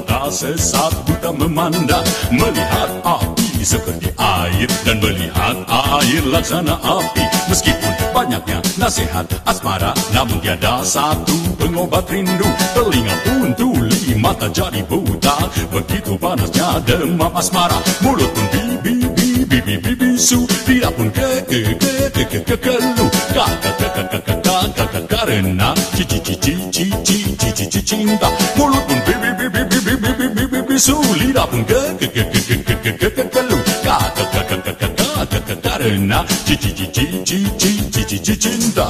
mata sesat buta memandang Melihat api seperti air Dan melihat air laksana api. Meskipun banyaknya nasihat asmara Namun tiada satu pengobat rindu. Telinga pun tuli, mata jadi buta. Begitu panasnya demam asmara Mulut pun bibi bibi bibi bisu Lidah pun ke ke ke ke ke ke kelu karena Cici cici cici cici cici cinta. Mulut pun bibi bibi bibi bibi bibi bisu Lidah pun ke ke ke ke ke ke ke ke ke kelu Kakak kakak kakak kakak kakak karena Cici cici cici cici cinta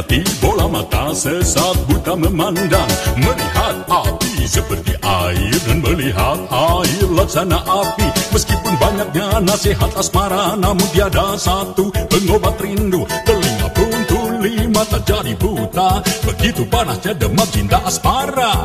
hati bola mata sesat buta memandang. Melihat api seperti air dan melihat air laksana api. Meskipun banyaknya nasihat asmara namun tiada satu pengobat rindu. Telinga pun tuli mata jadi buta. Begitu panasnya demam cinta asmara